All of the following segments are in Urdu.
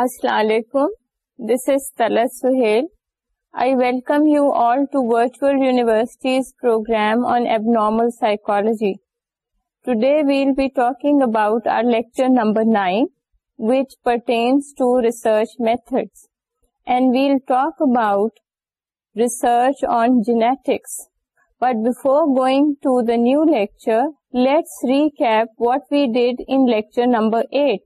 السلام علیکم دس از تلس Sohail I welcome you all to normal psychology today we'll be talking about our pertinence to research methods and we'll talk about research genetics but before going to the new lecture number eight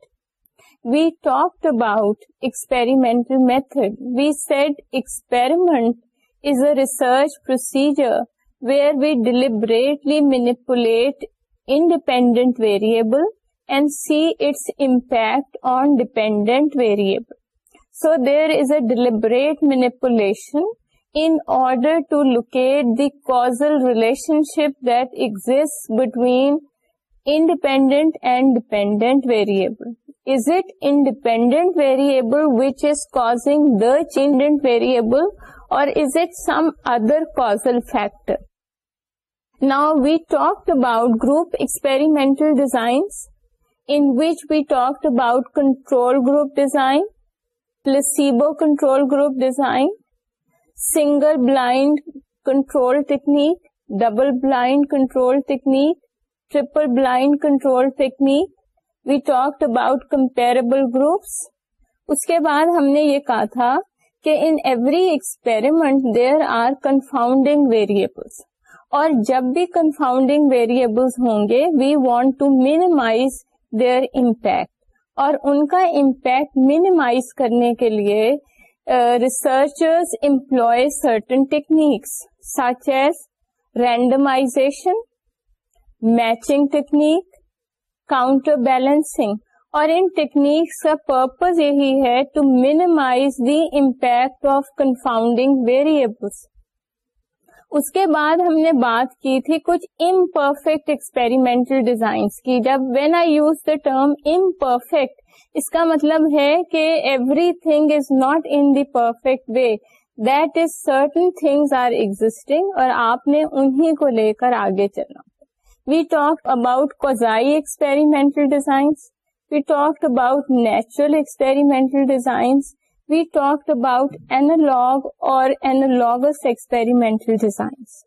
we talked about experimental method. We said experiment is a research procedure where we deliberately manipulate independent variable and see its impact on dependent variable. So there is a deliberate manipulation in order to locate the causal relationship that exists between independent and dependent variable is it independent variable which is causing the change in variable, or is it some other causal factor? Now, we talked about group experimental designs, in which we talked about control group design, placebo control group design, single blind control technique, double blind control technique, triple blind control technique, we talk about comparable groups اس کے بعد ہم نے یہ کہا تھا کہ in every experiment there are confounding variables اور جب بھی کنفاؤنڈنگ ویریبلس ہوں گے we want to minimize their impact اور ان کا امپیکٹ مینیمائز کرنے کے لیے researchers employ certain techniques such as randomization matching technique counter balancing اور ان ٹیکنیکس کا پرپز یہی ہے to minimize the impact of confounding variables اس کے بعد ہم نے بات کی تھی کچھ امپرفیکٹ ایکسپیریمنٹل ڈیزائنس کی جب when I use the term imperfect اس کا مطلب ہے کہ everything is not in the perfect way that is certain things are existing اور آپ نے انہیں کو لے کر آگے چلنا we talk about quasi experimental design about natural analog اور ایکسپریمینٹل ڈیزائنس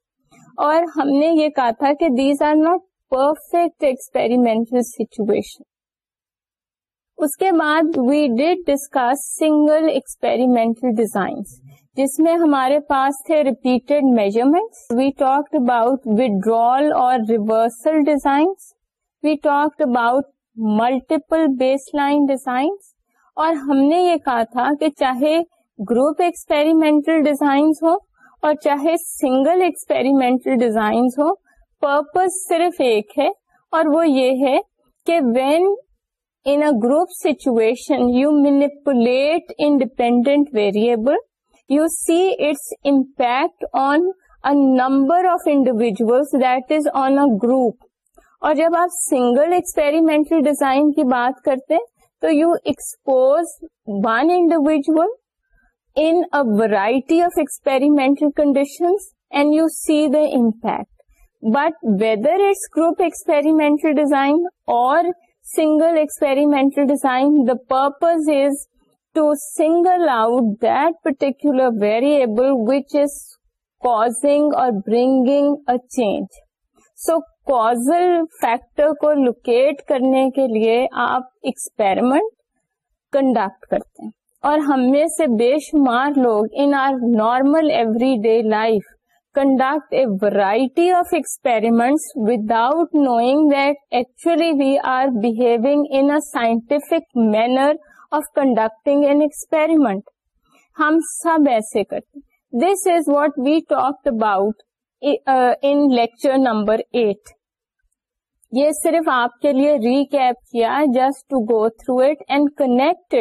اور ہم نے یہ کہا تھا کہ these are not perfect experimental situation اس کے بعد we discuss single experimental designs جس میں ہمارے پاس تھے repeated measurement we talk about withdrawal اور reversal designs we talk about multiple base line designs اور ہم نے یہ کہا تھا کہ چاہے گروپ ایکسپیریمنٹل ڈیزائنس ہوں اور چاہے سنگل ایکسپیریمنٹل ڈیزائنس ہوں پرپز صرف ایک ہے اور وہ یہ ہے کہ when in group situation you manipulate independent variable you see its impact on a number of individuals that is on a group اور جب آپ سنگل ایکسپیریمینٹل ڈیزائن کی بات کرتے تو you expose one individual in a variety of experimental conditions and you see داپیکٹ but whether it's group experimental design اور single experimental design the purpose is to single out that particular variable which is causing اور برنگنگ اچ سو کوزل فیکٹر کو لوکیٹ کرنے کے لیے آپ ایکسپریمنٹ کنڈکٹ کرتے اور ہمیں سے بے شمار لوگ انارمل every day life conduct a variety of experiment without knowing that actually we are behaving in scientific manner of conducting experiment ہم سب ایسے کرتے this is what we talk about in lecture number eight یہ صرف آپ کے لیے ریکیپ کیا just to go through it and connect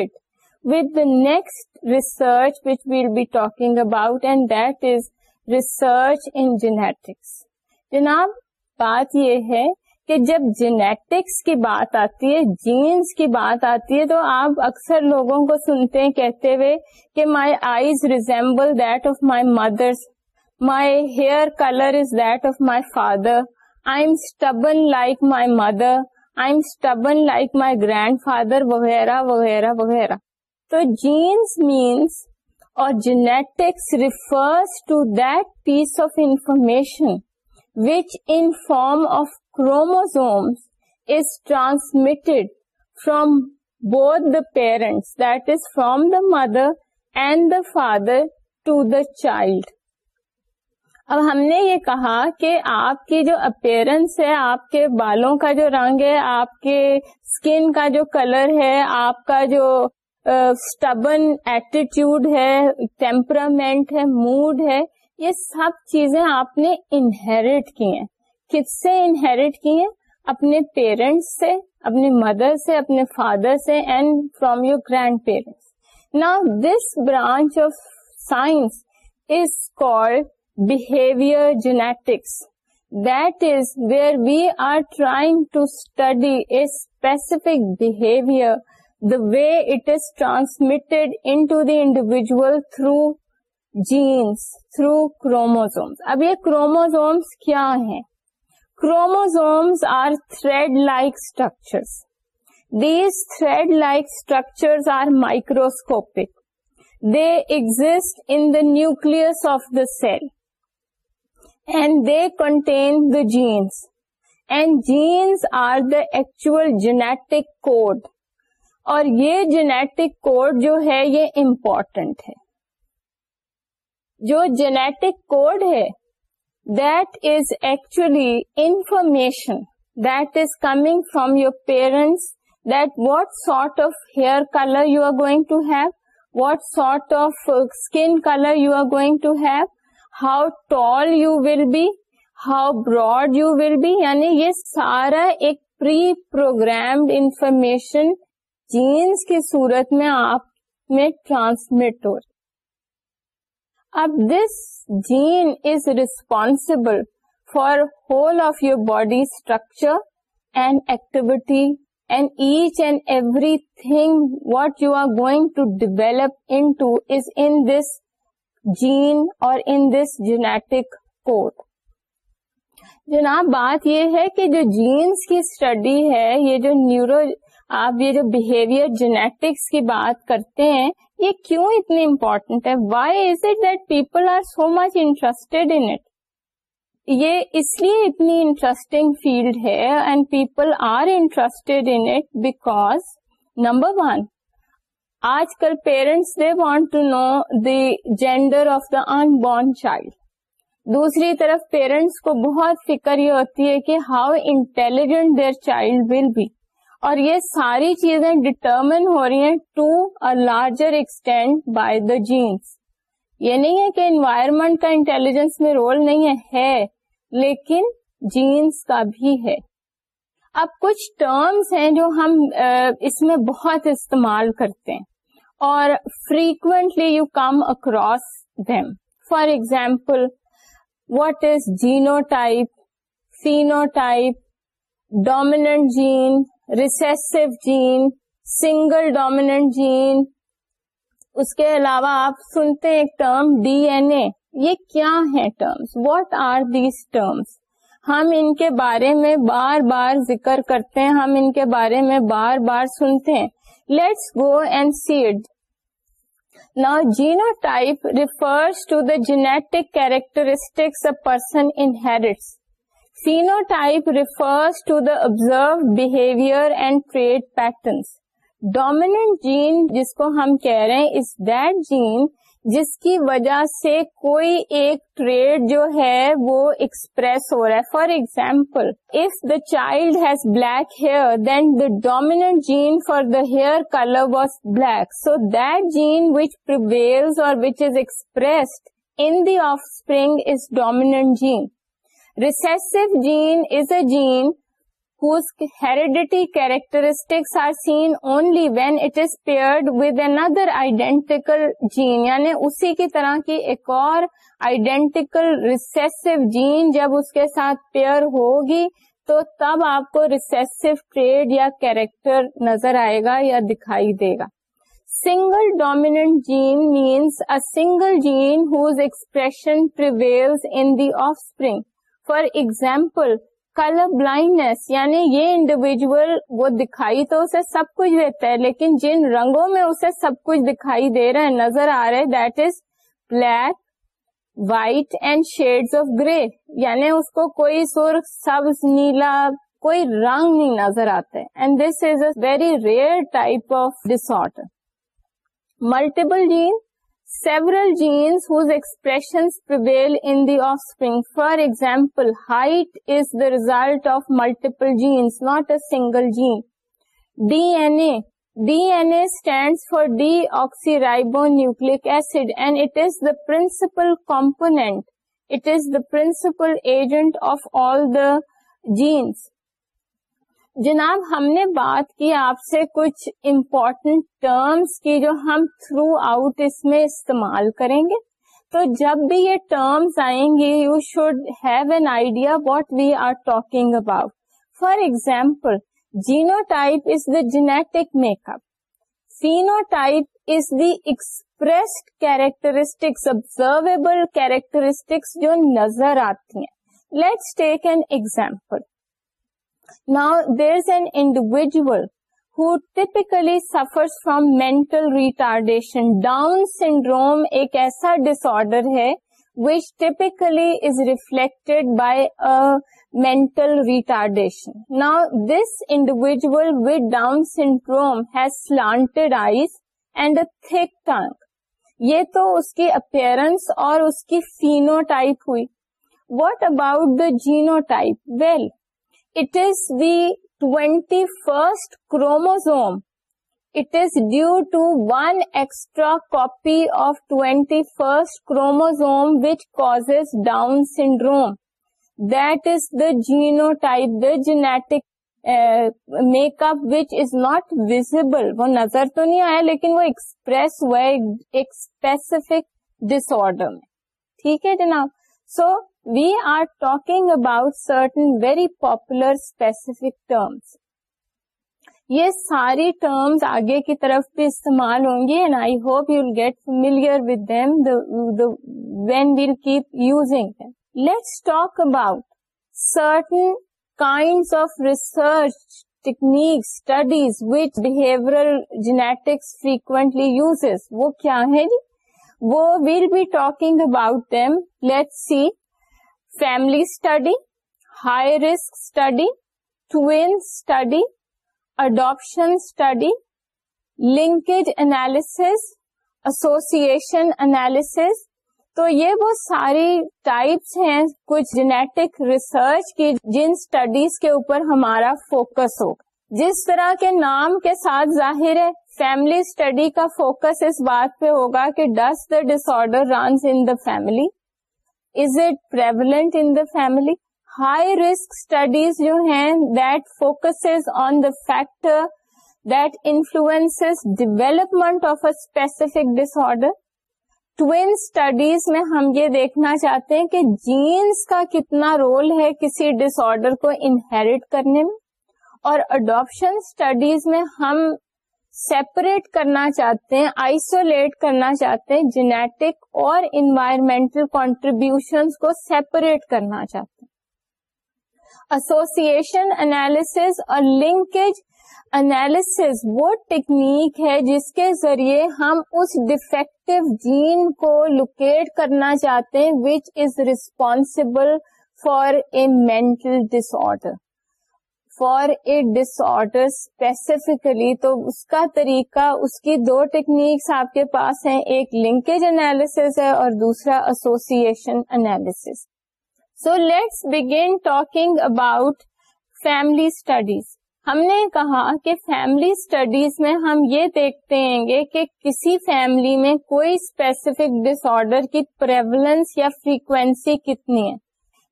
with the next research which we'll be talking about and that is research in genetics جناب بات یہ ہے کہ جب جینیٹکس کی بات آتی ہے جینس کی بات آتی ہے تو آپ اکثر لوگوں کو سنتے ہیں کہتے ہوئے کہ my eyes resemble that of my mothers my hair colour is that of my father I am stubborn like my mother I am stubborn like my grandfather وغیرہ وغیرہ وغیرہ تو جینس مینس اور genetics refers to that piece of information which in form of chromosomes is transmitted from both the parents that is from the mother and the father to the child اب ہم نے یہ کہا کہ آپ کی جو اپیرنس ہے آپ کے بالوں کا جو رنگ ہے آپ کے اسکن کا جو کلر ہے آپ کا جو اسٹبن ایٹیٹیوڈ ہے ٹیمپرامنٹ ہے موڈ ہے یہ سب چیزیں آپ نے انہیریٹ کی ہیں کس سے انہیریٹ کی ہیں اپنے پیرنٹس سے اپنے مدر سے اپنے فادر سے and from your grandparents نا this branch of science is behaviour genetics that is where we are trying to study a specific behaviour the way it is transmit into the individual through genes through chromosomes اب یہ کروموزومس کیا ہیں chromosomes are thread like structures these thread like structure are microscopic they exist in the nucleus of the cell and they contain the genes and genes are the actual genetic code اور یہ جینیٹک کوڈ جو ہے یہ امپورٹنٹ ہے جو جینیٹک کوڈ ہے that that is actually information is coming from your parents that what sort of hair colour you are going to have what sort of skin colour you are going to have how tall you will be how broad you will be یعنی یہ سارا ایک پری پروگرامڈ انفارمیشن جینس کی صورت میں آپ میں ٹرانسمٹ ہو رہی اب this gene is responsible for whole of your body structure and activity and each and everything what you are going to develop in to is in this gene اور ان دس جینیٹک کوڈ جناب بات یہ ہے کہ جو جینس کی اسٹڈی ہے یہ جو نیورو آپ یہ جو بہیویئر جینیٹکس کی بات کرتے ہیں یہ کیوں اتنی امپورٹنٹ ہے why is it that people are so much interested in it یہ اس لیے اتنی انٹرسٹنگ فیلڈ ہے and people are interested in it because number one آج کل parents they want to know the gender of the unborn child دوسری طرف پیرنٹس کو بہت فکر یہ ہوتی ہے کہ how intelligent their child will be اور یہ ساری چیزیں ڈٹرمن ہو رہی ہیں to a larger extent by the genes یہ نہیں ہے کہ انوائرمنٹ کا انٹیلیجنس میں رول نہیں ہے لیکن جینس کا بھی ہے اب کچھ ٹرمس ہیں جو ہم اس میں بہت استعمال کرتے ہیں اور frequently you come across them for example what is genotype phenotype dominant gene recessive gene single dominant gene اس کے علاوہ آپ سنتے ہیں ٹرم ڈی این اے یہ کیا ہے terms what are these terms ہم ان کے بارے میں بار بار ذکر کرتے ہیں ہم ان کے بارے میں بار بار سنتے ہیں لیٹس گو اینڈ سیڈ نا genotype refers to the genetic characteristics person inherits phenotype refers to the observed behaviour and trait patterns dominant gene جس کو ہم کہہ رہے ہیں از دیٹ جین جس کی وجہ سے کوئی ایک ٹریڈ جو ہے وہ ایکسپریس ہو رہا ہے for example if the child has black hair then the dominant gene for the hair colour was black so that gene which پرچ is expressed in the offspring is dominant gene recessive gene is a gene whose heredity characteristics are seen only when it is paired with another identical gene یعنی اسی کی طرح کی ایک اور تب آپ کو ریسیسو ٹریڈ یا کیریکٹر نظر آئے گا یا دکھائی دے گا single dominant gene means single gene expression of spring for example colour blindness یعنی یہ انڈیویجل وہ دکھائی تو اسے سب کچھ دیتا ہے لیکن جن رنگوں میں اسے سب کچھ دکھائی دے رہے نظر آ رہے that is black white and shade of grey یعنی اس کو کوئی سرخ سبز نیلا کوئی رنگ نہیں نظر آتا ہے and this is a very rare type of disorder multiple gene several genes whose expressions prevail in the offspring. For example, height is the result of multiple genes, not a single gene. DNA stands for deoxyribonucleic acid, and it is the principal component. It is the principal agent of all the genes. جناب ہم نے بات کی آپ سے کچھ امپورٹنٹ ٹرمس کی جو ہم تھرو آؤٹ اس میں استعمال کریں گے تو جب بھی یہ ٹرمس آئیں گے you should have an idea what we are talking about for example genotype is the genetic make up phenotype is the expressed characteristics observable characteristics جو نظر آتی ہیں let's take an example Now, there's an individual who typically suffers from mental retardation. Down syndrome ek aisa disorder hai which typically is reflected by a mental retardation. Now, this individual with Down syndrome has slanted eyes and a thick tongue. یہ تو اس کی اپئرنس اور اس کی فینو ٹائپ ہوئی what about the genotype well twenty first chromosome it is due to one extra first chromosome down سنڈرومٹ is the genotype the genetic make up which is not visible وہ نظر تو نہیں آیا لیکن وہ ایکسپریس ہوئے ایک اسپیسیفک ڈسر میں ٹھیک ہے جناب so we are talking about certain very popular specific terms یہ ساری ٹرمز آگے کی طرف بھی استعمال ہوں گی I hope you well get family when we'll keep using let's talk about certain com let see family study high risk study study adoption study linkage association analysis تو یہ وہ ساری ٹائپس ہیں کچھ جینیٹک ریسرچ کی جن اسٹڈیز کے اوپر ہمارا فوکس ہوگا جس طرح کے نام کے ساتھ ظاہر ہے فیملی اسٹڈی کا فوکس اس بات پہ ہوگا کہ ڈس the disorder runs in the family is it present in the family high risk studies جو ہیں focus on the fact that influence development of a specific disorder twin studies میں ہم یہ دیکھنا چاہتے ہیں کہ جینس کا کتنا رول ہے کسی ڈسڈر کو انہیریٹ کرنے میں اور اڈاپشن اسٹڈیز میں ہم سیپریٹ کرنا چاہتے ہیں آئسولیٹ کرنا چاہتے ہیں جینیٹک اور انوائرمنٹل کانٹریبیوشن کو سیپریٹ کرنا چاہتے ہیں ایسوسیشن انالیس اور لنکیج انالس وہ ٹیکنیک ہے جس کے ذریعے ہم اس ڈیفیکٹو جین کو لوکیٹ کرنا چاہتے ہیں which is responsible for a mental disorder for a disorder specifically تو اس کا طریقہ اس کی دو ٹیکنیکس آپ کے پاس ہیں ایک لنکیج انالیس ہے اور دوسرا association analysis so let's begin talking about family studies ہم نے کہا کہ فیملی اسٹڈیز میں ہم یہ دیکھتے ہیں گے کہ کسی فیملی میں کوئی اسپیسیفک ڈس آرڈر کی پریولنس یا فریکوینسی کتنی ہے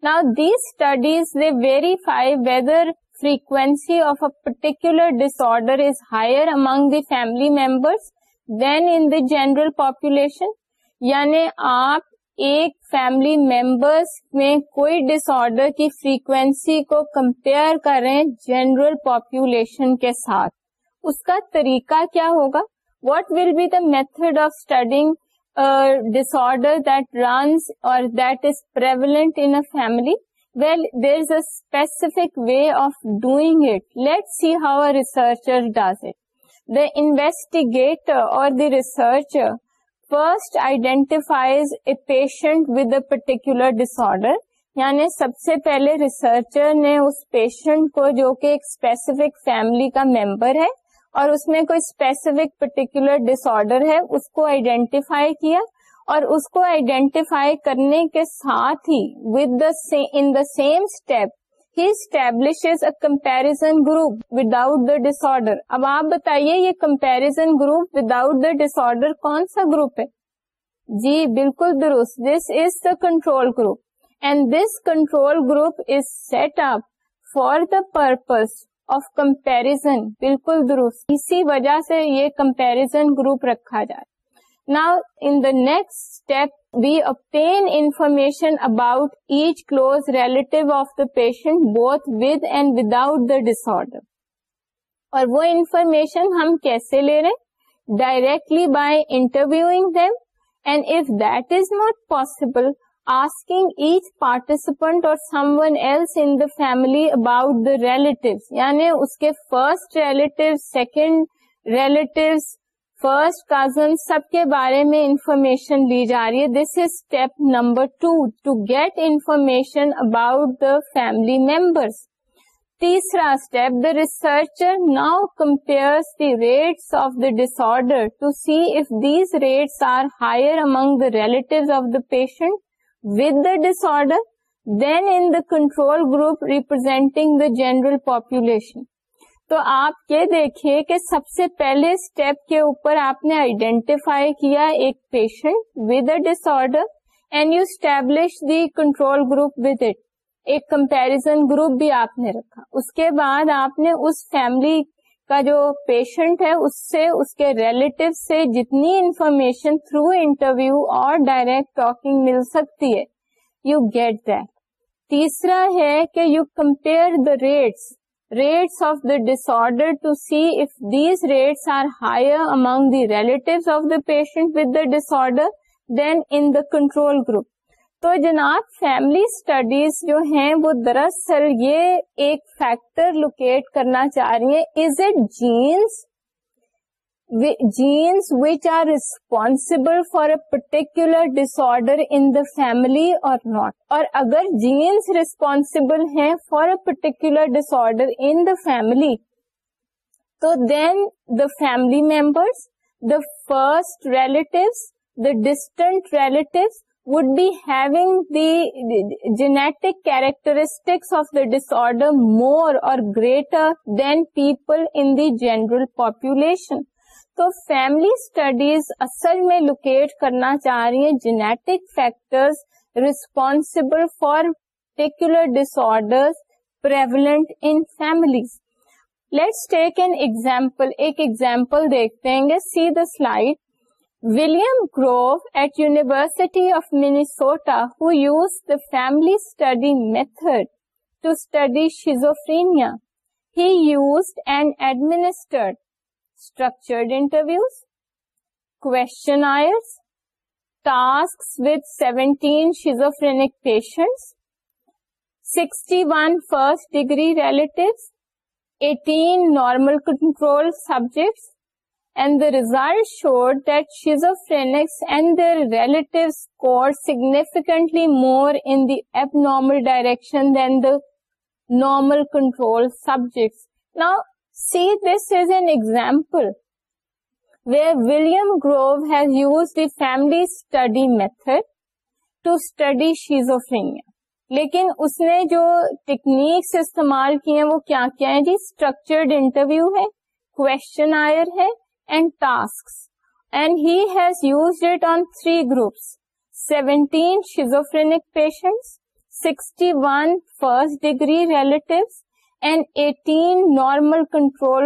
نا these studies they verify whether frequency of a particular disorder is higher among the family member than in general population یعنی آپ ایک فیملی ممبرس میں کوئی ڈس آرڈر کی فریکوینسی کو کمپیئر کریں جنرل پاپولیشن کے ساتھ اس کا طریقہ کیا ہوگا what will be the method of studying order that runs اور that is present in family well there is a specific way of doing it late see how a researcher does it the investigate اور research first identifies a patient with a particular disorder یعنی سب سے پہلے ریسرچر نے اس پیشنٹ کو جو کہ ایک اسپیسیفک فیملی کا ممبر ہے اور اس میں کوئی اسپیسیفک پرٹیکولر ڈس آرڈر ہے اس کو آئیڈینٹیفائی کیا اور اس کو آئیڈینٹیفائی کرنے کے ساتھ ہی with the the in same step ہی establish a comparison group the disorder اب آپ بتائیے یہ comparison group with the disorder کون سا گروپ ہے جی بالکل درست this is the control group and this control group is set up for the purpose of comparison بالکل درست اسی وجہ سے یہ کمپیرزن گروپ رکھا جائے نا the next step we upon information about each close relative of the patient both and without the disorder اور وہ انفارمیشن ہم کیسے لے رہے directly by interview them and if that is not possible asking each participant or someone else in family about the relative یعنی اس کے first relative second relatives first cousin سب کے بارے میں انفارمیشن لی جا رہی ہے this is step number two to get information about the family members تیسرا step the research now compare the rates of the disorder to see if these rates are higher among the relative of the patient with the disorder than in the control group representing the general population تو آپ یہ دیکھیے کہ سب سے پہلے اسٹیپ کے اوپر آپ نے آئیڈینٹیفائی کیا ایک patient with a disorder and you establish the control group with it ایک کمپیرزن گروپ بھی آپ نے رکھا اس کے بعد آپ نے اس فیملی کا جو پیشنٹ ہے اس سے اس کے ریلیٹو سے جتنی انفارمیشن تھرو انٹرویو اور ڈائریکٹ ٹاکنگ مل سکتی ہے یو گیٹ دیٹ تیسرا ہے کہ you compare the rates rates of the disorder to see if these rates are higher among the relatives of the patient with the disorder than in the control group. تو جناب فیملی اسٹڈیز جو ہیں وہ دراصل یہ ایک فیکٹر لوکیٹ کرنا چاہ رہی ہیں is it genes genes which are responsible for a particular disorder family or not اور اگر جینس ریسپانسبل ہیں for a particular disorder family تو then the family members the first relatives the distant relatives would being the genetic characteristics of the disorder more or greater than people in the general population تو فیملی اسٹڈیز اصل میں لوکیٹ کرنا چاہ رہی ہیں genetic for factors disorder prevalent in families let's take an example ایک ایگزامپل دیکھتے گے see the slide William Grove at university of Minnesota who use the family study method to study schizophrenia he use and administered structured interviews, questionnaires, tasks with 17 schizophrenic patients, 61 first degree relatives, 18 normal control subjects, and the results showed that schizophrenics and their relatives scored significantly more in the abnormal direction than the normal control subjects. Now, see this is an example William Grove has use the family study method to study schizophrenia لیکن اس نے جو ٹیکنیکس استعمال کیے وہ کیا کیا ہے جی اسٹرکچرڈ انٹرویو ہے کوشچن آئر ہے and task and has use on three groups seventeen schizophrenic patient sixty one first degree relatives and eighteen normal control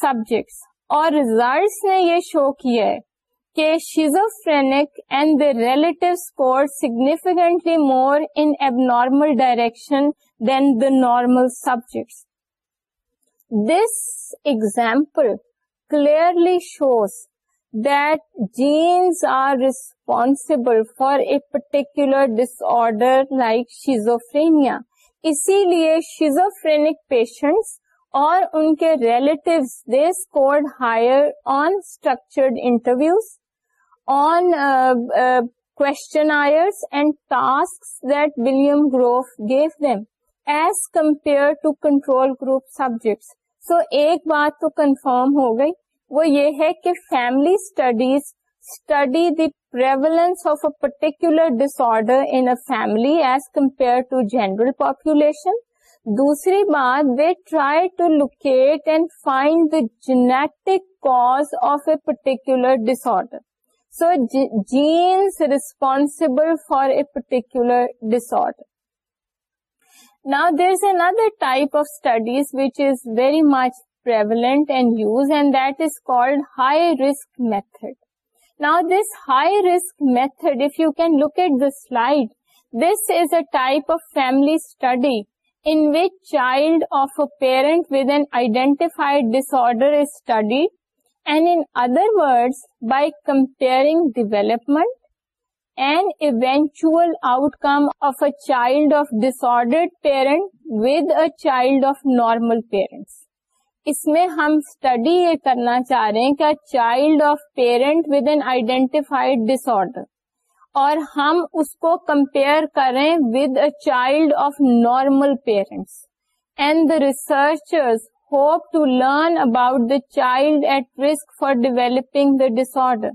subjects اور ریزلٹس نے یہ شو کیا ہے کہ schizophrenic and the relative score significantly more in abnormal direction than the normal subjects this example clearly shows that genes are responsible for a particular disorder like schizophrenia اسی لیے شیزوفرینک پیشنٹس اور ان کے they scored higher on structured interviews on William Grove gave them as compare to control group subjects so ایک بات تو کنفرم ہو گئی وہ یہ ہے کہ family studies study the prevalence of a particular disorder in a family as compared to general population. दूसरी बात, they try to locate and find the genetic cause of a particular disorder. So, genes responsible for a particular disorder. Now, there's another type of studies which is very much prevalent and used, and that is called high risk method. Now this high risk method, if you can look at the slide, this is a type of family study in which child of a parent with an identified disorder is studied, and in other words, by comparing development and eventual outcome of a child of disordered parent with a child of normal parents. اس میں ہم اسٹڈی یہ کرنا چاہ رہے ہیں کہ child of parent with an disorder اور ہم اس کو کمپیئر کریں with a child of normal parents and the researchers hope to learn about the child at risk for developing the order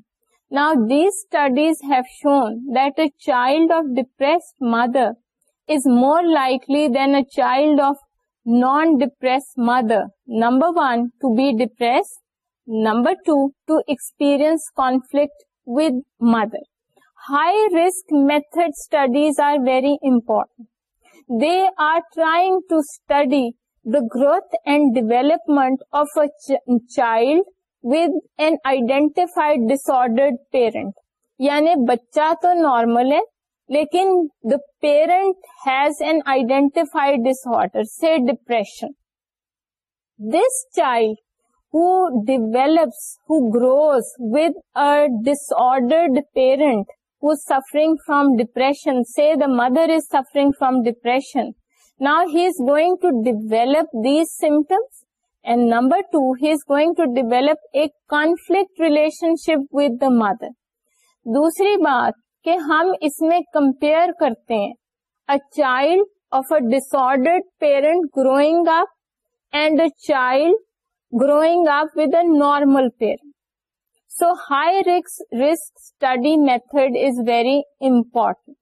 now these studies have shown that child of of mother is more more likely than a child of non depressed mother number one to be depressed number two to experience conflict with mother high risk method studies are very important they are trying to study the growth and development of a child with اائلڈ ویڈینٹیفائی ڈسورڈ پیرنٹ یعنی بچہ تو نارمل ہے لیکن the parent has an identified disorder سے depression this child with a parent parent who suffering suffering depression see the mother is suffering suffering from now he is going to to these these and number two he is going to to a a relation ship with the mother دوسری بات کہ ہم اس میں کمپیئر کرتے ہیں child of a parent growing up and a child growing up with a normal parent so high risk study method is very important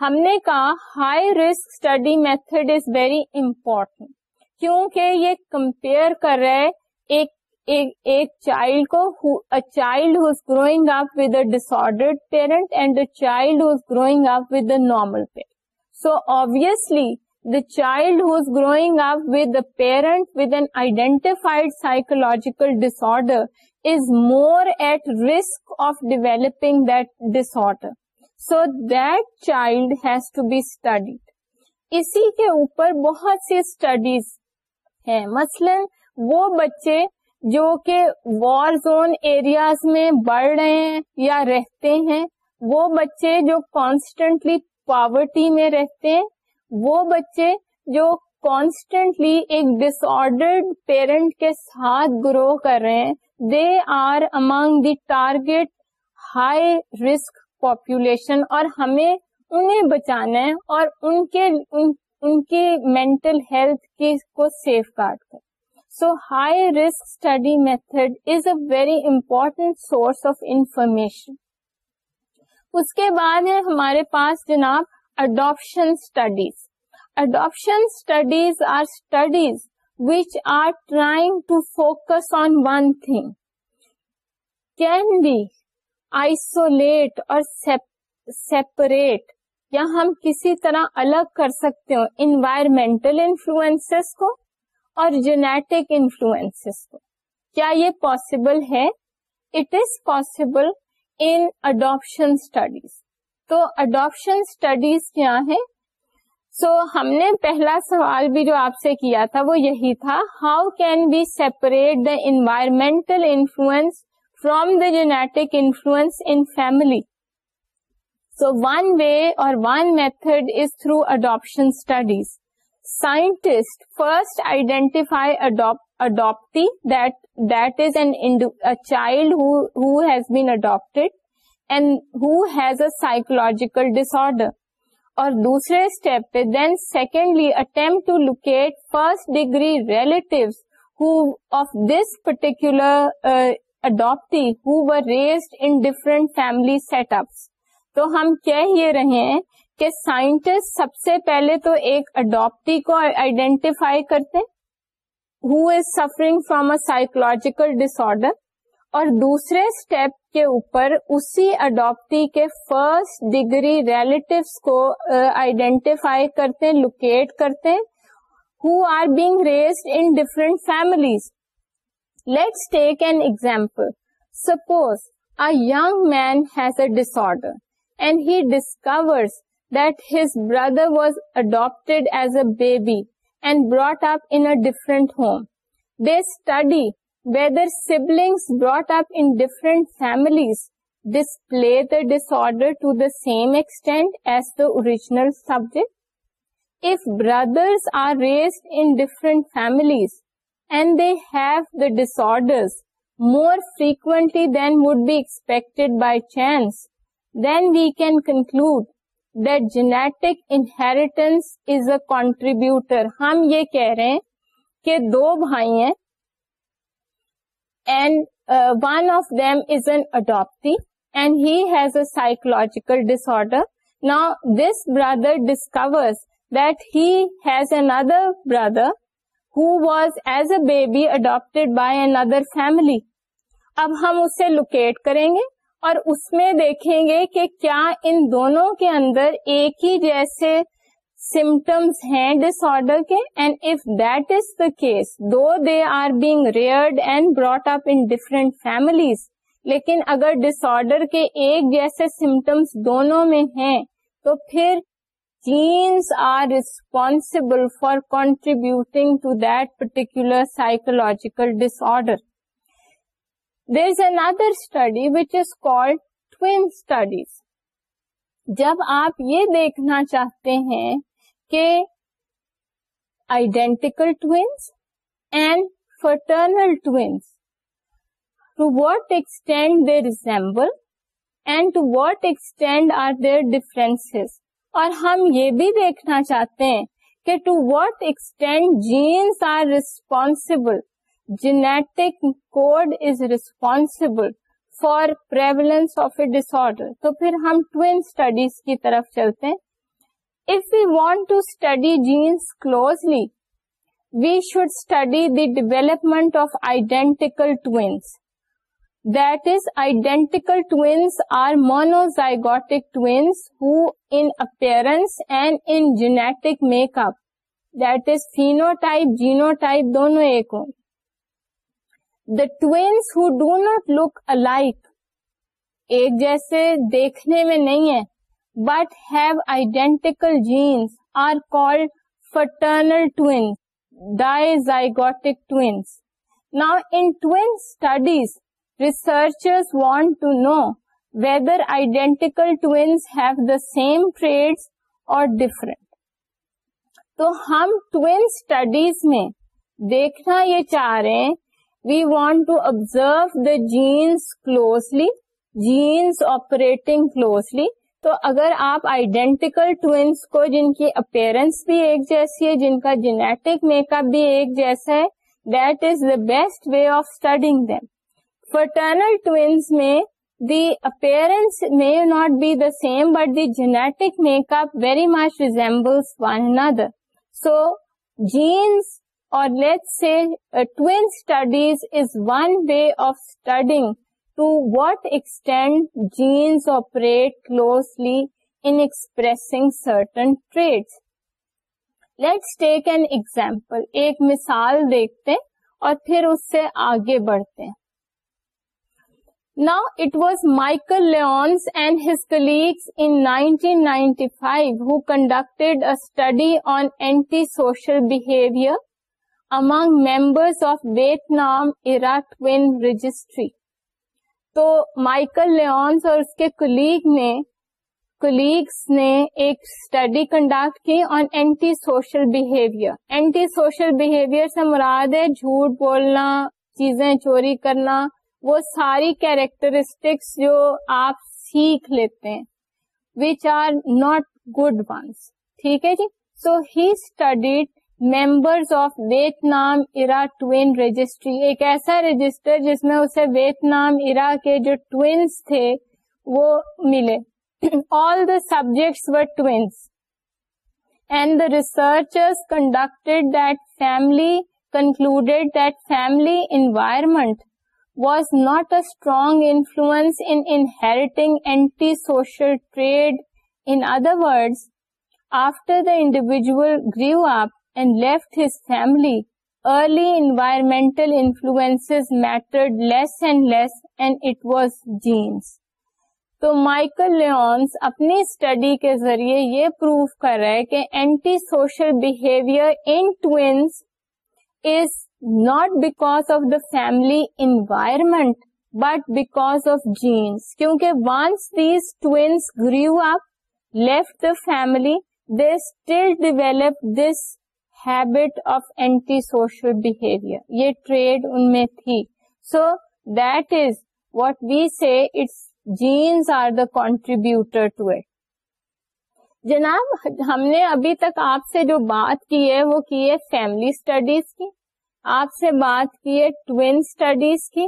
ہم نے کہا high risk study method is very important کیونکہ یہ کمپیئر کر رہے ایک ایک چائلڈ کو child who's growing up with a disordered parent and a child who's growing up with a normal parent so obviously the child who's growing up with a parent with an identified psychological disorder is more at risk of developing that disorder so that child has to be studied اسی کے اوپر بہت سی اسٹڈیز ہیں مثلاً وہ بچے جو کہ وار زون ایریاز میں بڑھ رہے ہیں یا رہتے ہیں وہ بچے جو کانسٹنٹلی پاورٹی میں رہتے ہیں وہ بچے جو کانسٹنٹلی ایک ڈس پیرنٹ کے ساتھ گرو کر رہے ہیں they are among the target high risk population اور ہمیں انہیں بچانا ہے اور ان ان, کے کی مینٹل ہیلتھ کو سیف گارڈ کر so high risk study method is a very important source of information اس کے بعد ہے ہمارے پاس جناب adoption studies adoption studies are studies which are trying to focus on one thing can be isolate اور سیپریٹ یا ہم کسی طرح الگ کر سکتے ہو انوائرمنٹل انفلوئنس کو اور جینیٹک انفلوئنس کو کیا یہ پاسبل ہے it is possible in adoption studies تو اڈاپشن اسٹڈیز کیا ہے سو ہم نے پہلا سوال بھی جو آپ سے کیا تھا وہ یہی تھا how can be separate the environmental influence from the genetic influence in family so one way اور one method is through adoption studies scientist first identify adoptee child has a psychological disorder اور دوسرے step then secondly attempt to locate first degree relatives of this particular adoptee homely set up تو ہم کیا یہ رہے ہیں کہ سائنٹسٹ سب سے پہلے تو ایک اڈاپٹی کو آئیڈینٹیفائی کرتے who is suffering a psychological disorder اور دوسرے اسٹیپ کے اوپر اسی اڈاپٹی کے فرسٹ ڈگری ریلیٹوس کو آئیڈینٹیفائی uh, کرتے لوکیٹ کرتے ہو are being in families let's take an example suppose a young man has a disorder and he discovers that his brother was adopted as a baby and brought up in a different home. They study whether siblings brought up in different families display the disorder to the same extent as the original subject. If brothers are raised in different families and they have the disorders more frequently than would be expected by chance, then we can conclude genetic inheritance is a contributor ہم یہ کہہ رہے کہ دو بھائی one of them is an adoptee and has a psychological disorder نا this brother discovery has another brother who was as a baby adopted by another family اب ہم اسے لوکیٹ کریں گے اور اس میں دیکھیں گے کہ کیا ان دونوں کے اندر ایک ہی جیسے سمٹمس ہیں ڈس آرڈر کے and if that is the case do they are being reared and brought up in different families لیکن اگر ڈس آرڈر کے ایک جیسے سمٹمس دونوں میں ہیں تو پھر genes are responsible for contributing to that particular psychological disorder there is another study which is twin studies جب آپ یہ دیکھنا چاہتے ہیں کہ identical twins and fraternal twins to what extent they resemble and to what extent are there difference اور ہم یہ بھی دیکھنا چاہتے ہیں کہ to what extent genes are responsible genetic code is responsible for prevalence of a dish order تو ٹوین اسٹڈیز کی طرف چلتے if you want to study جیس closely we should study the development of identical twins that is identical twins are monozygotic twins who in appearance and in genetic make up that is phenotype genotype دونوں ایک ہوں the twins who do not look alike ایک جیسے دیکھنے میں نہیں ہے but have identical genes are called fraternal dizygotic twins نا in studies researcher want to know whether identical twins have the same trait اور ڈفرنٹ تو ہم ٹوین اسٹڈیز میں دیکھنا یہ چاہ رہے ہیں we want to observe the genes closely genes operating closely تو اگر آپ آئیڈینٹیکل ٹوینس کو جن کی اپیرنس بھی ایک جیسی ہے جن کا جینیٹک میک اپ بھی ایک جیسا ہے that is the best way of studying them fraternal twins میں the appearance may not be the same but the genetic make up very much resembles one other so genes let see twin studies is one way of studying to what extent genes operate closely in trait let's take an example ایک مثال دیکھتے اور پھر اس سے آگے بڑھتے نا it was Michael Lyons and his colleagues in nineteen ninety five who conducted study on anti social behaviour among members of Vietnam era registry تو مائیکل لیونس اور اس کے کلیگ نے کلیگس نے ایک اسٹڈی کنڈکٹ کی on anti anti social social behaviour behaviour سے مراد ہے جھوٹ بولنا چیزیں چوری کرنا وہ ساری کیریکٹرسٹکس جو آپ سیکھ لیتے ہیں which are not good ones ٹھیک ہے جی so he studied members of Vietnam era twin registry ایک ایسا رجسٹر جس میں اسے ویت نام ارا کے جو ٹوینس تھے وہ ملے all the subjects twins and the research conducted that family concluded that family environment was not a strong influence inheriting anti social trait in other word after the individual grew up and left his family early environmental influence mattered less and less and it was genes تو مائیکل لیونس اپنی اسٹڈی کے ذریعے یہ پروف کر رہے کہ anti social behaviour in twins is not because of the family environment but because of genes کیونکہ once these twins grew up left the family they still develop this habit of anti social behaviour یہ ٹریڈ ان میں تھی so that is what we see it's genes are the contributor to it جناب ہم نے ابھی تک آپ سے جو بات کی ہے وہ کی ہے فیملی اسٹڈیز کی آپ سے بات کی ہے ٹوین اسٹڈیز کی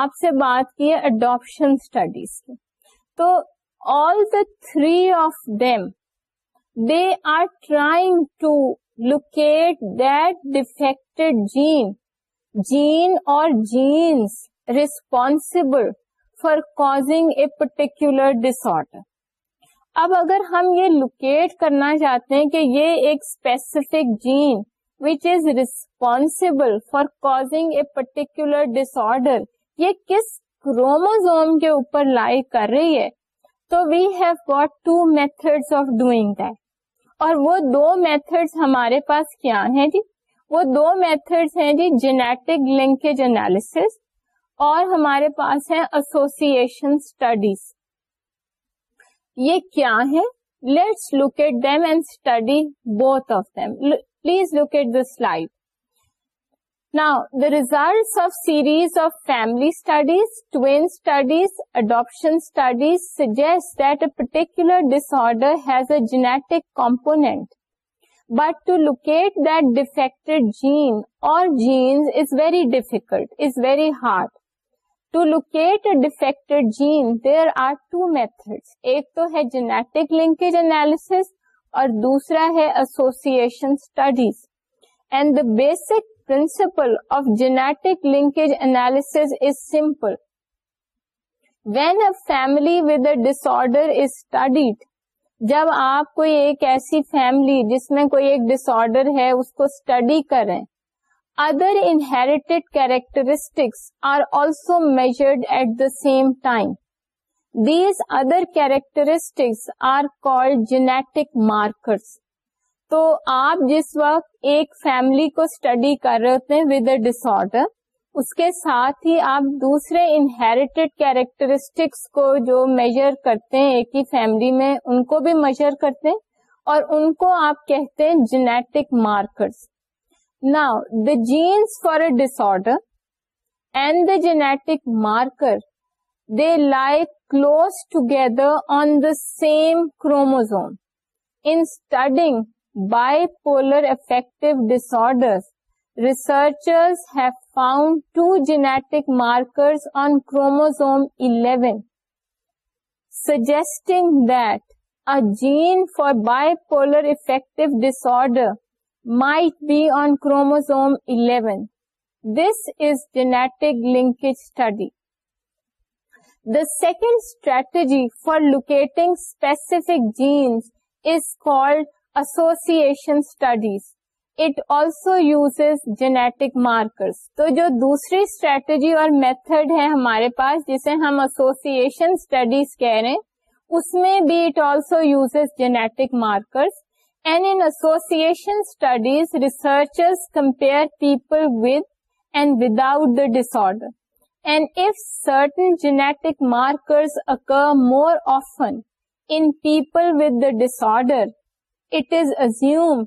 آپ سے بات کی ہے اڈاپشن اسٹڈیز کی تو all the three of them they are trying to locate that defected gene gene اور genes responsible for causing a particular disorder اب اگر ہم یہ لوکیٹ کرنا چاہتے ہیں کہ یہ ایک specific gene which is responsible for causing a particular disorder یہ کس کروموزوم کے اوپر لائی کر رہی ہے تو we have two method of doing that اور وہ دو میتھڈ ہمارے پاس کیا ہیں جی وہ دو میتھڈ ہیں جی جینیٹک لنکیج انالیس اور ہمارے پاس ہیں ایسوسیشن اسٹڈیز یہ کیا ہے let's look at them and study both of them please look at this slide نا the result of series of family studies adoption studies suggest that a particular disorder has a genetic component but to locate that defect gene or rather to locate a defect genes there are two method ایک تو ہے جینےٹک لنکیج اینالس اور دوسرا ہے association studies and the basic principle of linkage linkage is is simple a family family with disorder is studied جب آپ کو ایسی فیملی جس میں کوئی ایک ڈس آرڈر ہے اس کو اسٹڈی کریں other inherited characteristics are also measured at the same time these other characteristics are called genetic markers تو آپ جس وقت ایک فیملی کو اسٹڈی کر رہے ہوتے ہیں ود اے ڈس اس کے ساتھ ہی آپ دوسرے انہیریٹیڈ کیریکٹرسٹکس کو جو میجر کرتے ہیں ایک ہی فیملی میں ان کو بھی میجر کرتے ہیں اور ان کو آپ کہتے ہیں genetic markers now the genes for a disorder and the genetic marker they lie close together on the same chromosome in studying bipolar affective disorders, researchers have found two genetic markers on chromosome 11, suggesting that a gene for bipolar affective disorder might be on chromosome 11. This is genetic linkage study. The second strategy for locating specific genes is called association studies it also uses genetic markers تو جو دوسری اسٹریٹجی اور میتھڈ ہے ہمارے پاس جسے ہم ایسوسیئشن اسٹڈیز کہہ رہے اس میں بھی it also uses genetic markers and association studies researchers compare people with and without the disorder and if certain genetic markers occur more often in people with the disorder it is assume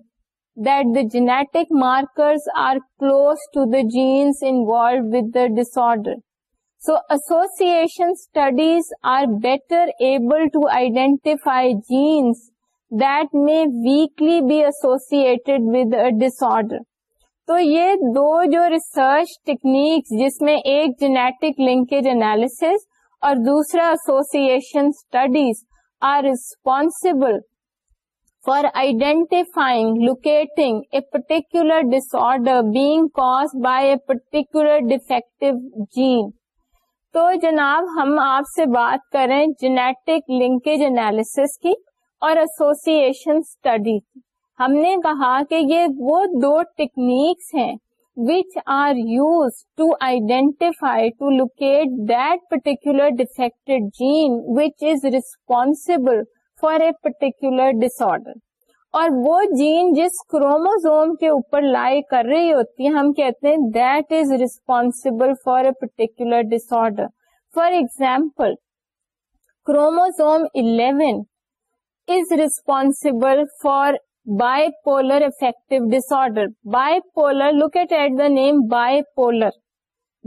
the genetic markers are close to the genes involve disorder so association studies are better able to identify genes that may weakly be ایسوسیئٹ with disorder تو یہ دو ریسرچ ٹیکنیک جس میں ایک جنیٹک لنکیج اینالس اور دوسرا association studies are responsible for identifying locating a particular disorder particular defect gene تو جناب ہم آپ سے بات کریں جنیٹک لنکیج اینالس کی اور ایسوسی ایشن اسٹڈی ہم نے کہا کہ یہ وہ دو ٹیکنیکس ہیں which are use to identify to locate that particular defected gene which is responsible for a particular disorder اور وہ جین جس کروموزوم کے اوپر لائی کر رہی ہوتی ہے ہم کہتے ہیں that is responsible for a particular disorder for example chromosome eleven is responsible for bipolar affective disorder bipolar locate at the name bipolar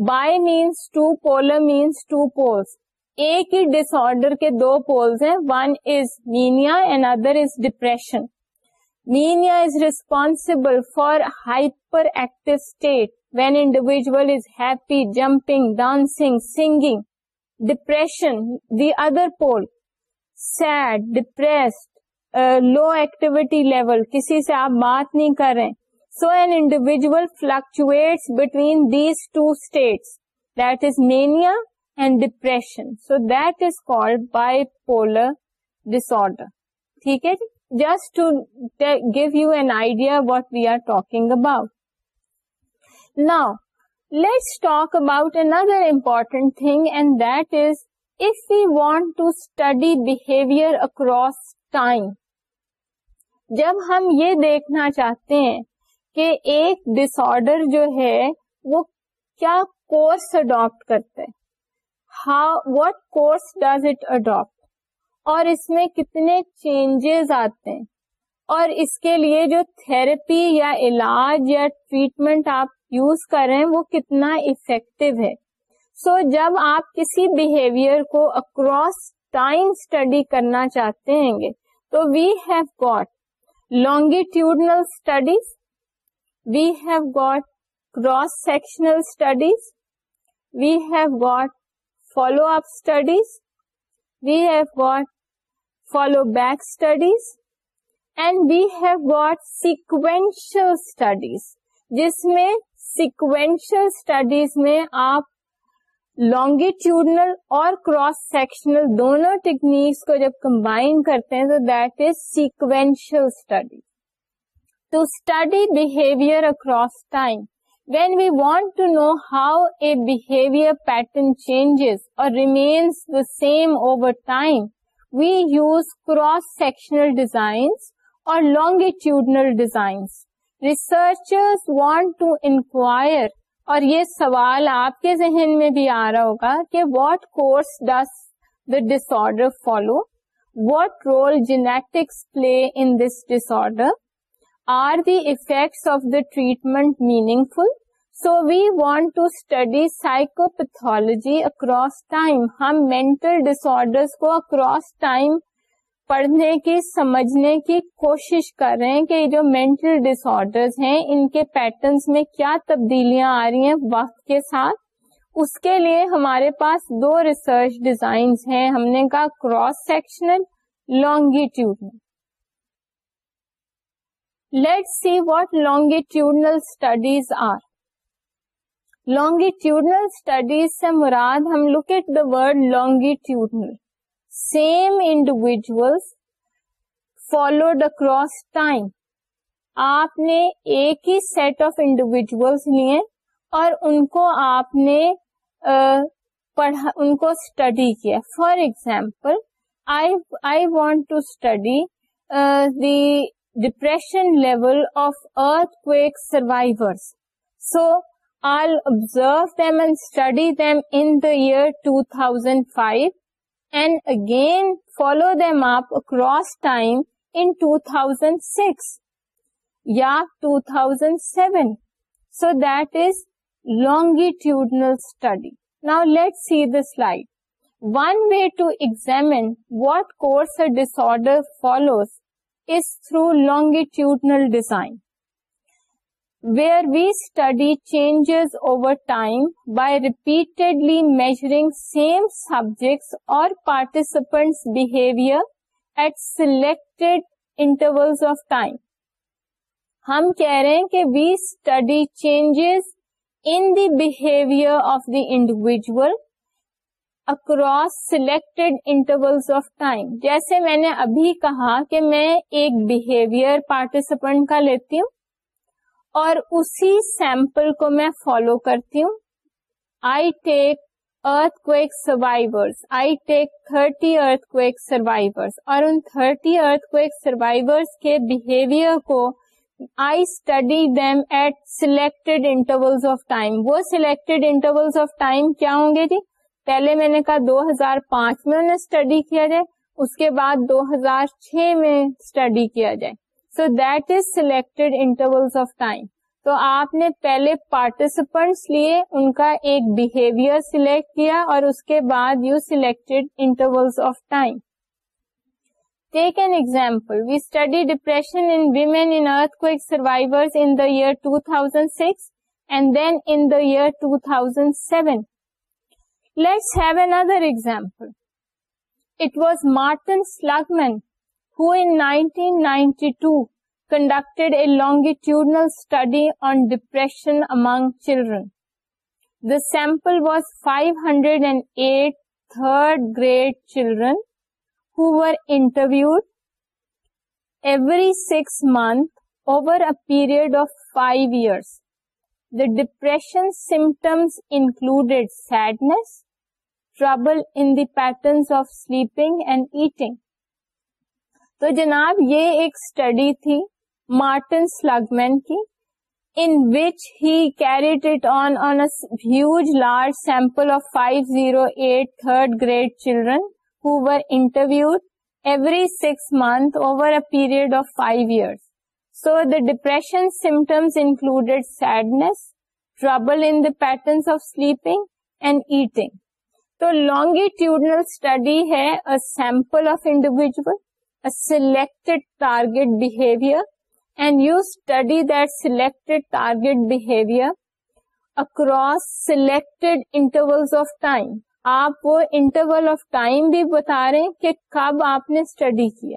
bi means two polar means two poles ایک ہی ڈس آرڈر کے دو پولز ہیں one is mania and other is depression mania is responsible for hyperactive state when individual is happy jumping dancing singing depression the other pole sad depress low activity level کسی سے آپ بات نہیں کر رہے so an individual fluctuate between these two states that is mania and depression so that is called bipolar Okay? ٹھیک ہے just to give you an idea what we are Now, let's talk about talk about thing important thing and that is want to want to study behaviour across time جب ہم یہ دیکھنا چاہتے ہیں کہ ایک آرڈر جو ہے وہ کیا کورس اڈاپٹ کرتے ہاوٹ کورس ڈز اٹ اڈاپٹ اور اس میں کتنے چینجز آتے ہیں اور اس کے لیے جو تھراپی یا علاج یا ٹریٹمنٹ آپ یوز کر رہے ہیں وہ کتنا افیکٹو ہے سو جب آپ کسی بہیویئر کو اکراس ٹائم اسٹڈی کرنا چاہتے ہیں گے تو we have got longitudinal studies we have got cross sectional studies we have got follow up studies we have got follow back studies and we have got sequential studies جس میں سیکوینشل اسٹڈیز میں آپ لانگیٹیوڈنل اور کراس سیکشنل دونوں ٹیکنیکس کو جب کمبائن کرتے ہیں تو that is sequential study to study behaviour across time when we want to know how a behaviour pattern changes اور remains the same over time we use cross sectional designs اور longitudinal designs researchers want to inquire اور یہ سوال آپ کے ذہن میں بھی آ رہا ہوگا کہ what course does the disorder follow what role genetics play in this disorder are the effects of the treatment meaningful so we want to study psychopathology across time ہم مینٹل کو اکراس ٹائم پڑھنے کی سمجھنے کی کوشش کر رہے ہیں کہ جو مینٹل ڈسر ہیں ان کے پیٹرنس میں کیا تبدیلیاں آ رہی ہیں وقت کے ساتھ اس کے لیے ہمارے پاس دو ریسرچ ڈیزائنز ہیں ہم نے کہا cross sectional longitude let see what longitudinal longitudinal سے آپ نے ایک ہی سیٹ آف انڈیویژلس لیے اور ان کو آپ نے اسٹڈی کیا for example I want to study the depression level of earthquake survivors. So, I'll observe them and study them in the year 2005 and again follow them up across time in 2006 or 2007. So, that is longitudinal study. Now, let's see the slide. One way to examine what course a disorder follows through longitudinal design where we study changes over time by repeatedly measuring same subject اور participant behaviour at select intervals of time ہم کہہ رہے ہیں کہ we study changes in behaviour of the individual across selected intervals of time جیسے میں نے ابھی کہا کہ میں ایک بہیویئر پارٹیسپنٹ کا لیتی ہوں اور اسی سیمپل کو میں فالو کرتی ہوں I take earth survivors I take thirty earthquake survivors اور ان تھرٹی ارتھ کوک سروائرس کے بہیویئر کو I study them at selected intervals of time وہ سلیکٹڈ انٹرولس آف ٹائم کیا ہوں گے جی پہلے میں نے کہا دو ہزار پانچ میں انہیں اسٹڈی کیا جائے اس کے بعد دو ہزار چھ میں اسٹڈی کیا جائے so that is select intervals of time تو آپ نے پہلے پارٹیسپینٹس لیے ان کا ایک بہیویئر سلیکٹ کیا اور اس کے بعد you select intervals of time take an example we study depression in in in ارتھ کو two thousand six and then in the year two thousand seven Let's have another example. It was Martin Seligman who in 1992 conducted a longitudinal study on depression among children. The sample was 508 third grade children who were interviewed every 6 months over a period of 5 years. The depression symptoms included sadness, trouble in the patterns of sleeping and eating تو جناب یہ ایک اسٹڈی تھی مارٹن سلگمین کی in which he carried it on on huge large sample of 508 zero eight third grade children who were interviewed every six month over a period of five years so the depression symptoms included sadness trouble in the patterns of sleeping and eating تو لانگیٹیوڈنل اسٹڈی ہے sample of individual target behaviour and you study that selected target behaviour across selected interval of time آپ وہ انٹرول آف ٹائم بھی بتا رہے ہیں کہ کب آپ نے اسٹڈی کیا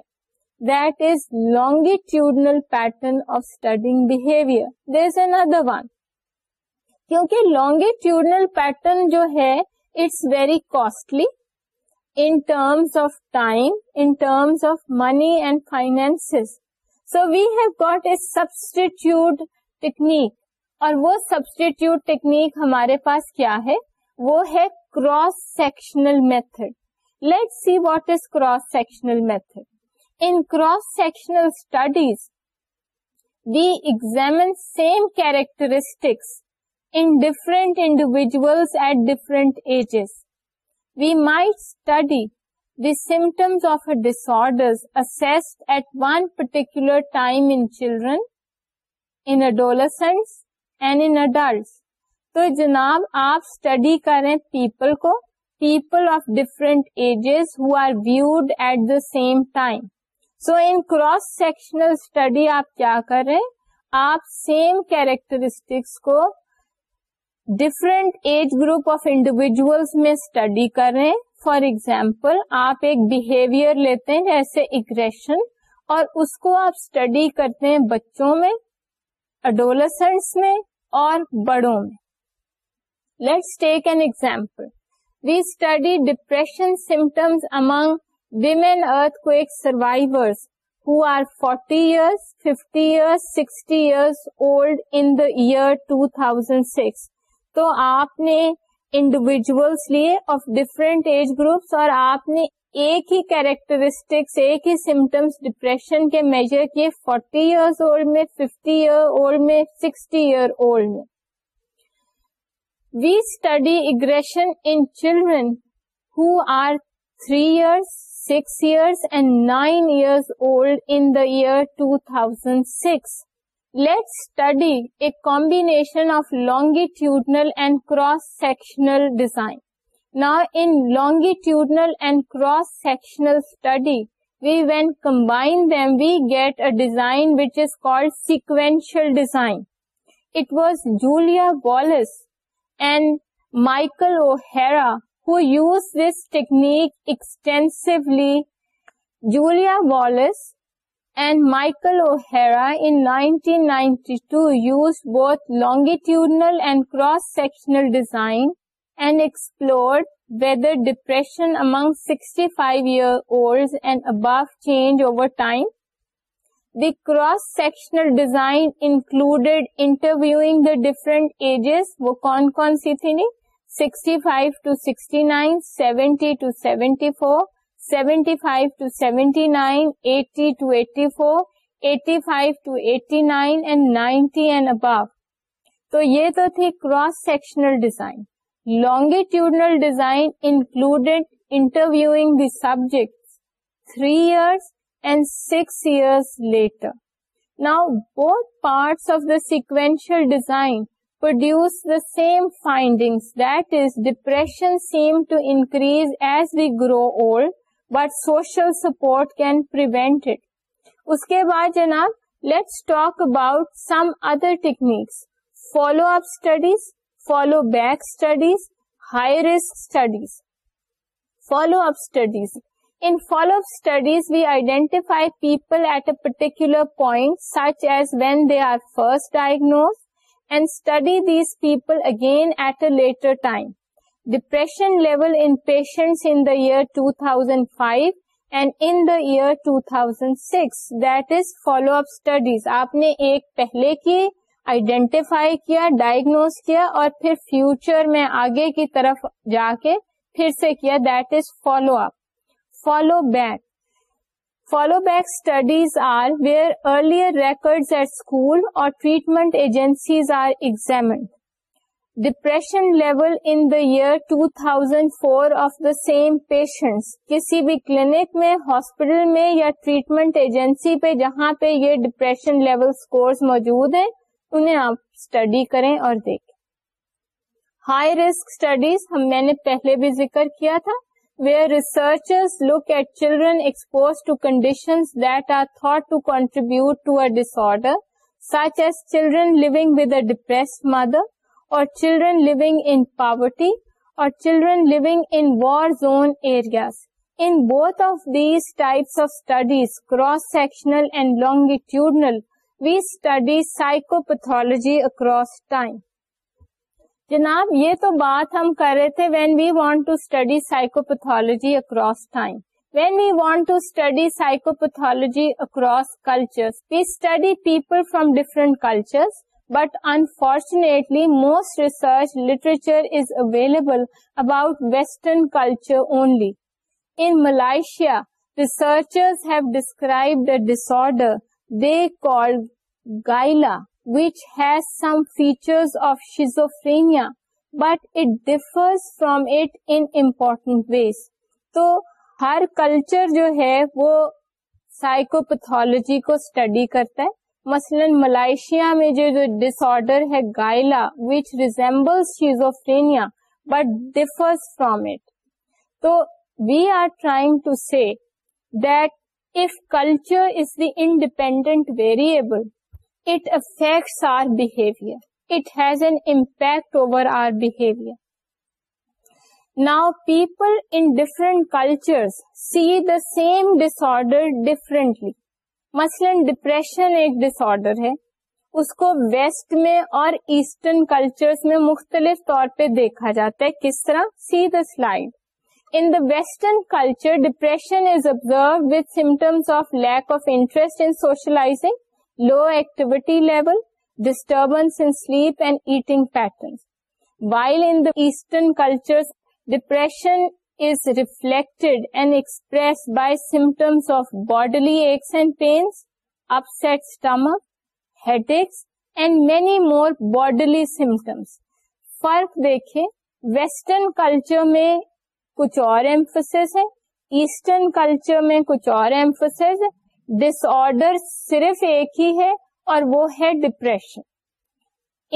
that is longitudinal pattern of studying behaviour there N other one کیونکہ لانگیٹیوڈنل پیٹرن جو ہے it's very costly enough time انمس of money and finance so we've got a substitute technique اور وہ سبسٹیوٹ ٹیکنیک ہمارے پاس کیا ہے وہ ہے cross sectional method let see what is cross sectional method in cross sectional studies the examine same characteristics in different different individuals at ages. We might study the symptoms of a disorders assessed at one particular time in children, in adolescents and in adults. تو جناب آپ اسٹڈی کریں پیپل کو people of different ages who are viewed at the same time so in cross sectional study آپ کیا کریں آپ سیم کیریکٹرسٹکس کو different age group of individuals میں اسٹڈی کر رہے ہیں فار ایگزامپل آپ ایک بہیویئر لیتے ہیں جیسے اگریشن اور اس کو آپ اسٹڈی کرتے ہیں بچوں میں اڈولسنٹس میں اور بڑوں میں let's take an example we study depression symptoms among women ارتھ کو survives who are forty years fifty years sixty years old in the year two thousand six تو آپ نے انڈیویجلس لیے آف ڈفرینٹ ایج گروپس اور آپ نے ایک ہی کیریکٹرسٹکس ایک ہی سمٹمس ڈپریشن کے میجر کیے فورٹی ایئرس اولڈ میں ففٹی ایئر اولڈ میں سکسٹی ایئر اولڈ میں we study aggression in children who are three years six years and nine years old in the year two six let study combination of longitudinal design get a design which is Wallace and Michael O'Hara who use this technique extensively Julia Wallace and Michael O'Hara in ninety ninety two use both longitudinal and cross sectional design and explored whether depression among sixty five year old and above change over time the cross sectional design included interviewing the different ages وہ کون کون سی تھیں sixty five to sixty nine seventy to seventy four seventy five to seventy nine eighty to eighty four eighty five to eighty nine ninety and تو یہ تو تھی cross sectional design longitudinal design included interview the subject three years and six years later now both parts of the sequential design produce the same finding that is depression seem to increase as we grow old but social support can protect اس کے بعد جناب let's talk about some other techniques follow up studies follow back studies high risk studies follow up studies in follow up studies we identify people at a particular point such as when they are first diagnose and study these people again at a later time depression level in patient in the year 2005 thousand five and in the year two thousand six that is follow up studies آپ نے ایک پہلے کی آئیڈینٹیفائی کیا ڈائگنوز کیا اور پھر فیوچر میں آگے کی طرف جا کے پھر سے کیا that is follow up follow back follow back studies are where earlier record at school اور treatment agencies are exam depression level انزینڈ for of the same patients کسی بھی کلینک میں ہاسپیٹل میں یا ٹریٹمنٹ ایجنسی پہ جہاں پہ یہ ڈپریشن لیول اسکور موجود ہیں انہیں آپ اسٹڈی کریں اور دیکھیں ہائی ریسک اسٹڈیز میں نے پہلے بھی ذکر کیا تھا where researcher look at children expose to condition that are thought to contribute to disorder such as children لوگ ود اے ڈیپریس مدر اور چلڈرن لیونگ ان پاورٹی اور children living in war zone areas in both of these types of studies cross sectional and longitudinal we study psychopathology across time جناب یہ تو بات ہم کر رہے تھے when we want to study psychopathology across time when we want to study psychopathology across culture we study people from different culture but unfortunately most research literature is available about western culture only in Malaysia researcher disorder they call gila which has some feature of schizophrenia but it differs from it important ways تو ہر کلچر جو ہے وہ سائیکوپولوجی کو اسٹڈی کرتا ہے مثلا ملائیشیا میں جو ڈس آرڈر ہے گائلا which resemble schizophrenia but differs from it تو we are trying to see that if culture is the independent variable it affects our behaviour it has an impact over our behaviour now people in different culture see the same order differently مثلاً ڈپریشن ایک ڈس آرڈر ہے اس کو ویسٹ میں اور ایسٹرن کلچر میں مختلف طور پہ دیکھا جاتا ہے کس طرح see the slide in the western culture depression is observe with symptoms of lack of interest in socialising low activity level disturbance in sleep and eating pattern while in the eastern culture depression aches and pains upset stomach head x and many more bodily symptoms فرق دیکھیں ویسٹرن کلچر میں کچھ اور ایمفسس ہے ایسٹرن کلچر میں کچھ اور ہے ڈس آرڈر صرف ایک ہی ہے اور وہ ہے depression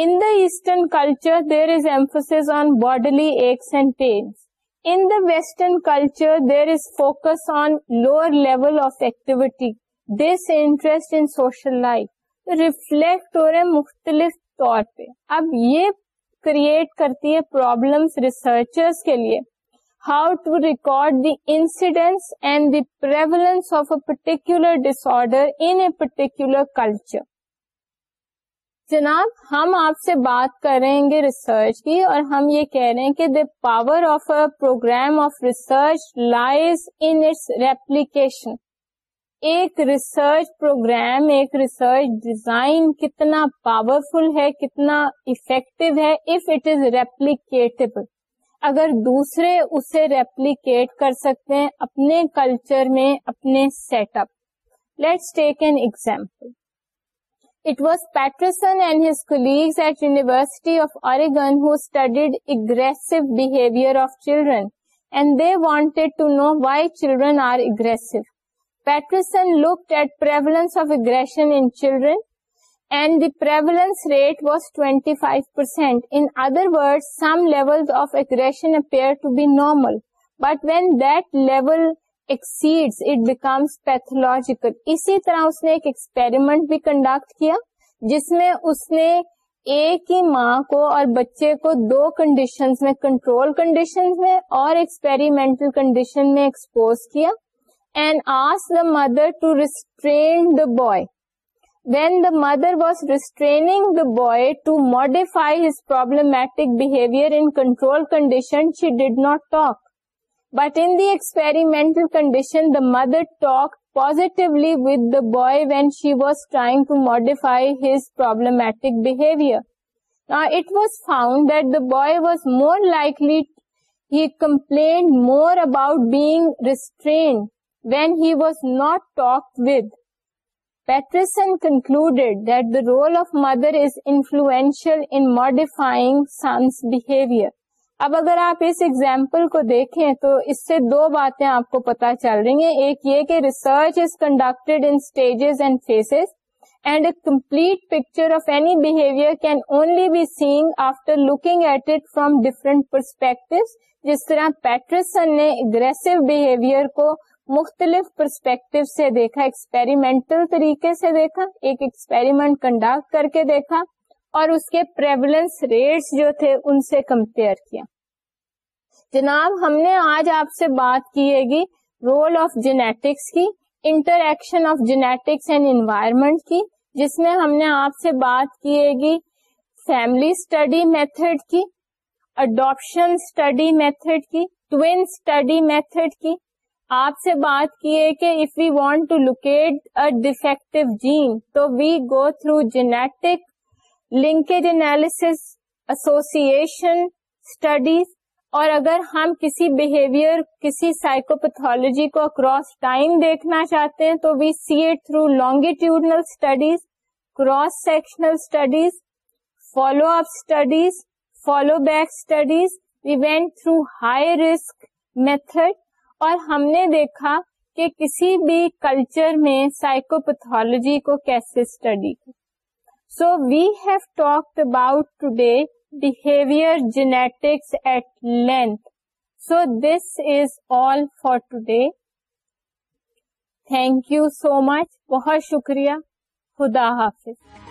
in the eastern culture there is emphasis on bodily aches and pains western culture there is focus on lower level of ایکٹیویٹیسٹل life reflect مختلف طور پہ اب یہ کریٹ کرتی ہے پرابلم ریسرچر کے لیے how to record the incidents and the particular disorder انٹیکولر culture جناب ہم آپ سے بات کریں گے ریسرچ کی اور ہم یہ کہہ رہے ہیں کہ the power of a programme of research lies in its replication ایک ریسرچ پروگرام ایک ریسرچ ڈیزائن کتنا پاورفل ہے کتنا افیکٹو ہے اف اٹ از ریپلیکیٹبل اگر دوسرے اسے ریپلیکیٹ کر سکتے ہیں اپنے کلچر میں اپنے set up let's take an example it was Patterson and his colleagues at University of Oregon who studied aggressive behavior of children and they wanted to know why children are aggressive. Patterson looked at prevalence of aggression in children and the prevalence rate was 25%. In other words, some levels of aggression appear to be normal. But when that level pathological اسی طرح اس نے ایک ایکسپیریمنٹ بھی کنڈکٹ کیا جس میں اس نے ایک ہی ماں کو اور بچے کو دو کنڈیشن میں کنٹرول کنڈیشن میں اور ایکسپیریمنٹل کنڈیشن میں ایکسپوز کیا and as the mother to restrain the boy when the mother was restraining the boy to modify his problematic behaviour in control condition she did not talk But in the experimental condition, the mother talked positively with the boy when she was trying to modify his problematic behavior. Now, it was found that the boy was more likely, he complained more about being restrained when he was not talked with. Patterson concluded that the role of mother is influential in modifying son's behavior. اب اگر آپ اس ایگزامپل کو دیکھیں تو اس سے دو باتیں آپ کو پتا چل رہی ہیں ایک یہ کہ research is conducted in stages and phases and a complete picture of any behaviour can only be seen after looking at it from different perspective جس طرح پیٹرسن نے اگریسو بہیویئر کو مختلف پرسپیکٹو سے دیکھا ایکسپیریمنٹل طریقے سے دیکھا ایک ایکسپیریمنٹ کنڈکٹ کر کے دیکھا اور اس کے پریولنس ریٹس جو تھے ان سے کمپیئر کیا جناب ہم نے آج آپ سے بات کیے گی رول آف جینیٹکس کی interaction of genetics and environment کی جس میں ہم نے آپ سے بات کیے گی فیملی اسٹڈی میتھڈ کی اڈاپشن اسٹڈی میتھڈ کی ٹوین اسٹڈی میتھڈ کی آپ سے بات کیے کہ if you want to locate a defective gene تو we go through genetic linkage analysis association studies اور اگر ہم کسی بہیویئر کسی سائیکوپیتھولوجی کو اکراس ٹائم دیکھنا چاہتے ہیں تو we see it through longitudinal studies cross sectional studies follow up studies follow back studies event through high risk method اور ہم نے دیکھا کہ کسی بھی کلچر میں سائیکوپیتھولوجی کو کیسے study so we have talked about today behaviour genetics at length so this is all for today thank you so much بہت شکریہ خدا حافظ